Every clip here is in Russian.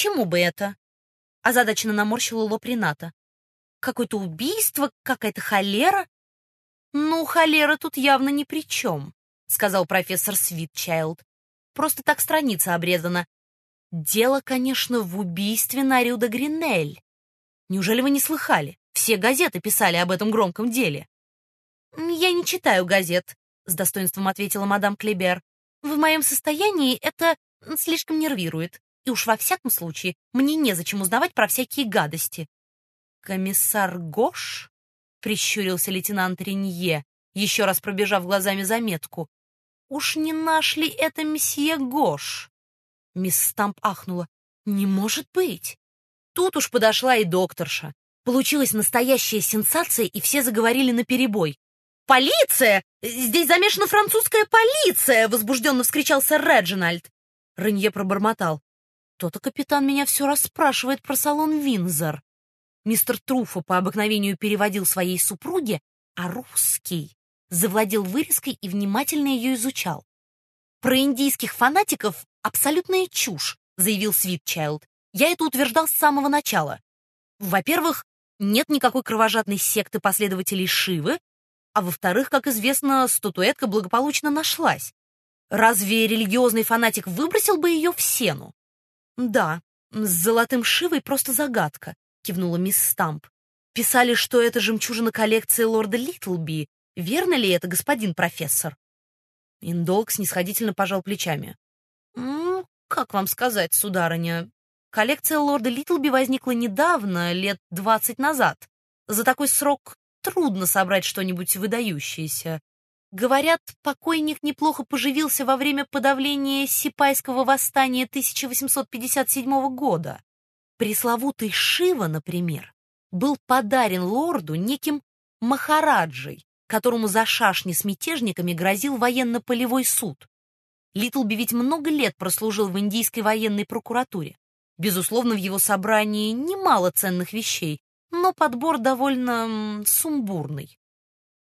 чему бы это?» Озадаченно наморщила лоб Рената. «Какое-то убийство, какая-то холера?» «Ну, холера тут явно ни при чем», — сказал профессор Свитчайлд. «Просто так страница обрезана. Дело, конечно, в убийстве на Рюда Гринель. Неужели вы не слыхали? Все газеты писали об этом громком деле». «Я не читаю газет», — с достоинством ответила мадам Клебер. «В моем состоянии это слишком нервирует, и уж во всяком случае мне незачем узнавать про всякие гадости». «Комиссар Гош?» — прищурился лейтенант Ренье, еще раз пробежав глазами заметку. «Уж не наш ли это месье Гош?» Мисс Стамп ахнула. «Не может быть!» Тут уж подошла и докторша. Получилась настоящая сенсация, и все заговорили наперебой. «Полиция! Здесь замешана французская полиция!» — возбужденно вскричал сэр Реджинальд. Ренье пробормотал. «То-то капитан меня все расспрашивает про салон Винзор». Мистер Труфо по обыкновению переводил своей супруге, а русский завладел вырезкой и внимательно ее изучал. «Про индийских фанатиков абсолютная чушь», — заявил Свитчайлд. «Я это утверждал с самого начала. Во-первых, нет никакой кровожадной секты последователей Шивы, а во-вторых, как известно, статуэтка благополучно нашлась. Разве религиозный фанатик выбросил бы ее в сену? Да, с золотым шивой просто загадка, кивнула мисс Стамп. Писали, что это жемчужина коллекции лорда Литлби. Верно ли это, господин профессор? Индолк снисходительно пожал плечами. «Ну, как вам сказать, сударыня, коллекция лорда Литлби возникла недавно, лет двадцать назад. За такой срок трудно собрать что-нибудь выдающееся. Говорят, покойник неплохо поживился во время подавления Сипайского восстания 1857 года. Пресловутый Шива, например, был подарен лорду неким Махараджей, которому за шашни с мятежниками грозил военно-полевой суд. Литлби ведь много лет прослужил в индийской военной прокуратуре. Безусловно, в его собрании немало ценных вещей, но подбор довольно сумбурный.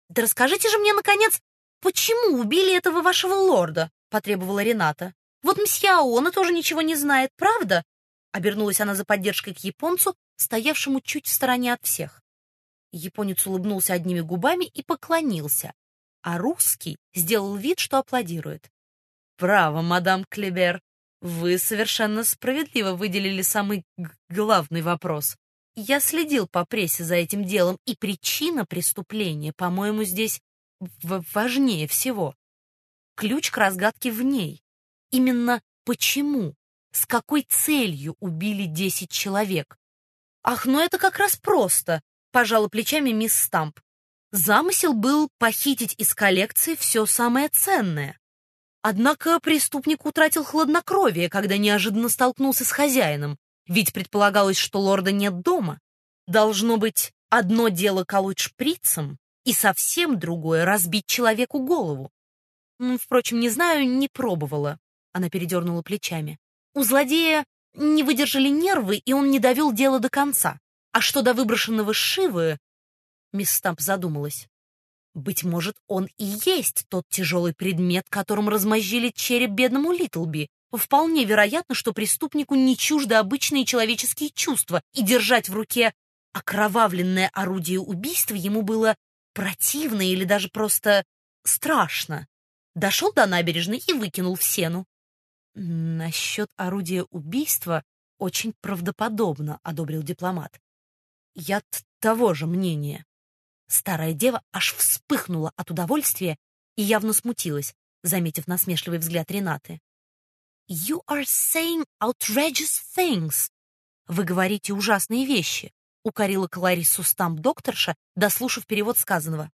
«Да расскажите же мне, наконец, почему убили этого вашего лорда?» — потребовала Рената. «Вот мсье Аона тоже ничего не знает, правда?» Обернулась она за поддержкой к японцу, стоявшему чуть в стороне от всех. Японец улыбнулся одними губами и поклонился, а русский сделал вид, что аплодирует. «Право, мадам Клебер, вы совершенно справедливо выделили самый главный вопрос. Я следил по прессе за этим делом, и причина преступления, по-моему, здесь важнее всего. Ключ к разгадке в ней. Именно почему, с какой целью убили десять человек. Ах, ну это как раз просто, пожала плечами мисс Стамп. Замысел был похитить из коллекции все самое ценное. Однако преступник утратил хладнокровие, когда неожиданно столкнулся с хозяином, ведь предполагалось, что лорда нет дома. Должно быть, одно дело колоть шприцем, и совсем другое — разбить человеку голову. Впрочем, не знаю, не пробовала. Она передернула плечами. У злодея не выдержали нервы, и он не довел дело до конца. А что до выброшенного Шивы... Мисс Стамп задумалась. Быть может, он и есть тот тяжелый предмет, которым размозжили череп бедному Литлби, Вполне вероятно, что преступнику не чужды обычные человеческие чувства, и держать в руке окровавленное орудие убийства ему было противно или даже просто страшно. Дошел до набережной и выкинул в сену. Насчет орудия убийства очень правдоподобно, одобрил дипломат. Я того же мнения. Старая дева аж вспыхнула от удовольствия и явно смутилась, заметив насмешливый взгляд Ренаты. You are saying outrageous things. Вы говорите ужасные вещи, укорила Кларису Стамп докторша, дослушав перевод сказанного.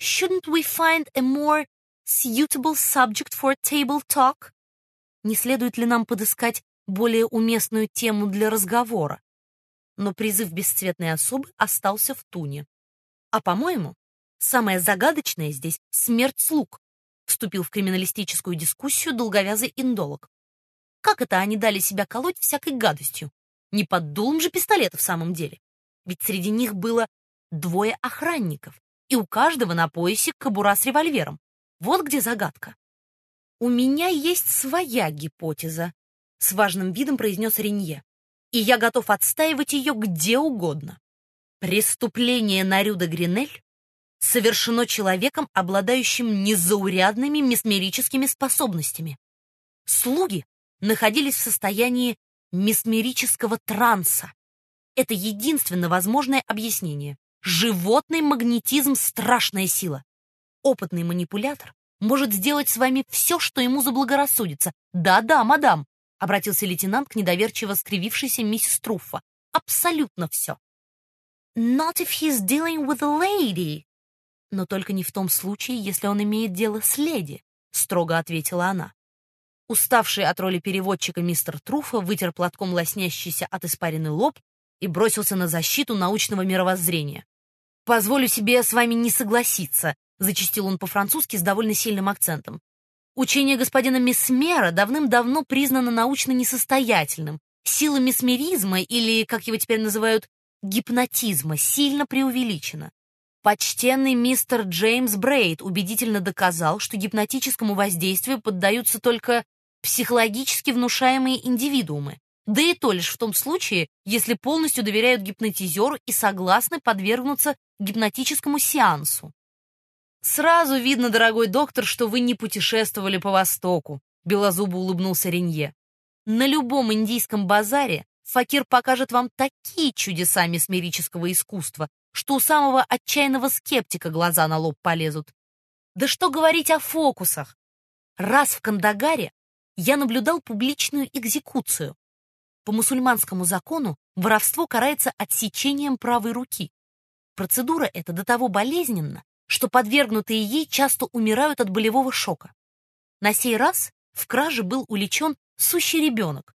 Shouldn't we find a more suitable subject for table talk? Не следует ли нам подыскать более уместную тему для разговора? Но призыв бесцветной особы остался в туне. А, по-моему, самое загадочное здесь — смерть слуг, вступил в криминалистическую дискуссию долговязый индолог. Как это они дали себя колоть всякой гадостью? Не под дулом же пистолета в самом деле. Ведь среди них было двое охранников, и у каждого на поясе кобура с револьвером. Вот где загадка. «У меня есть своя гипотеза», — с важным видом произнес Ренье. и я готов отстаивать ее где угодно. Преступление Нарюда Гринель совершено человеком, обладающим незаурядными месмерическими способностями. Слуги находились в состоянии месмерического транса. Это единственно возможное объяснение. Животный магнетизм — страшная сила. Опытный манипулятор может сделать с вами все, что ему заблагорассудится. Да-да, мадам, — обратился лейтенант к недоверчиво скривившейся миссис Труффа. Абсолютно все. Not if he's dealing with a lady. Но только не в том случае, если он имеет дело с леди, — строго ответила она. Уставший от роли переводчика мистер Труфа вытер платком лоснящийся от испаренный лоб и бросился на защиту научного мировоззрения. «Позволю себе с вами не согласиться», — зачастил он по-французски с довольно сильным акцентом. «Учение господина Месмера давным-давно признано научно несостоятельным. Сила месмеризма, или, как его теперь называют, гипнотизма, сильно преувеличена. Почтенный мистер Джеймс Брейд убедительно доказал, что гипнотическому воздействию поддаются только психологически внушаемые индивидуумы, да и то лишь в том случае, если полностью доверяют гипнотизеру и согласны подвергнуться гипнотическому сеансу. «Сразу видно, дорогой доктор, что вы не путешествовали по Востоку», — белозубо улыбнулся Ренье. «На любом индийском базаре Факир покажет вам такие чудеса месмерического искусства, что у самого отчаянного скептика глаза на лоб полезут. Да что говорить о фокусах? Раз в Кандагаре я наблюдал публичную экзекуцию. По мусульманскому закону воровство карается отсечением правой руки. Процедура эта до того болезненна, что подвергнутые ей часто умирают от болевого шока. На сей раз в краже был уличен сущий ребенок.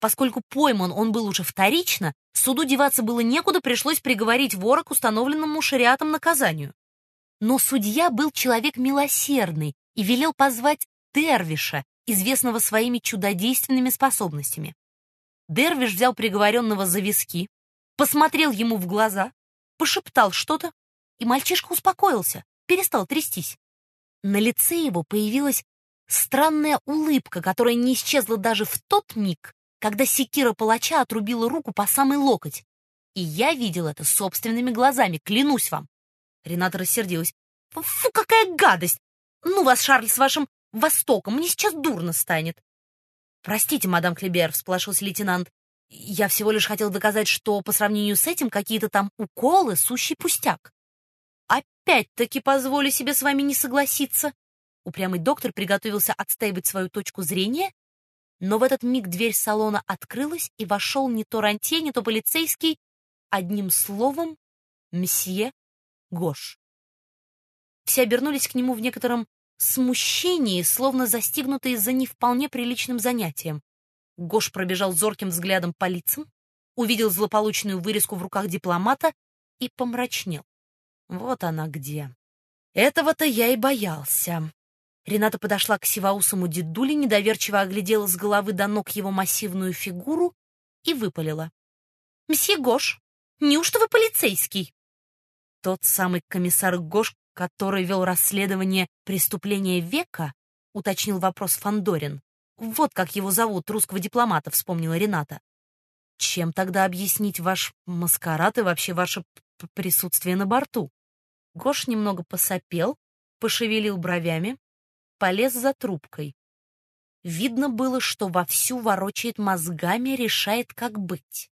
Поскольку пойман он был уже вторично, суду деваться было некуда, пришлось приговорить вора к установленному шариатом наказанию. Но судья был человек милосердный и велел позвать Дервиша, известного своими чудодейственными способностями. Дервиш взял приговоренного за виски, посмотрел ему в глаза, пошептал что-то, и мальчишка успокоился, перестал трястись. На лице его появилась странная улыбка, которая не исчезла даже в тот миг, когда секира палача отрубила руку по самый локоть. И я видел это собственными глазами, клянусь вам. Рената рассердилась. «Фу, какая гадость! Ну вас, Шарль, с вашим Востоком, мне сейчас дурно станет!» «Простите, мадам Клебер», — всполошился лейтенант. «Я всего лишь хотел доказать, что по сравнению с этим какие-то там уколы — сущий пустяк». «Опять-таки позволю себе с вами не согласиться». Упрямый доктор приготовился отстаивать свою точку зрения, но в этот миг дверь салона открылась, и вошел не то рантье, не то полицейский, одним словом, мсье Гош. Все обернулись к нему в некотором смущении, словно застигнутые за не вполне приличным занятием. Гош пробежал зорким взглядом по лицам, увидел злополучную вырезку в руках дипломата и помрачнел. Вот она где. Этого-то я и боялся. Рената подошла к сиваусому дедуле, недоверчиво оглядела с головы до ног его массивную фигуру и выпалила. «Мсье Гош, неужто вы полицейский?» Тот самый комиссар Гош, который вел расследование преступления века, уточнил вопрос Фандорин. Вот как его зовут, русского дипломата, вспомнила Рената. Чем тогда объяснить ваш маскарад и вообще ваше присутствие на борту? Гош немного посопел, пошевелил бровями, полез за трубкой. Видно было, что вовсю ворочает мозгами, решает, как быть.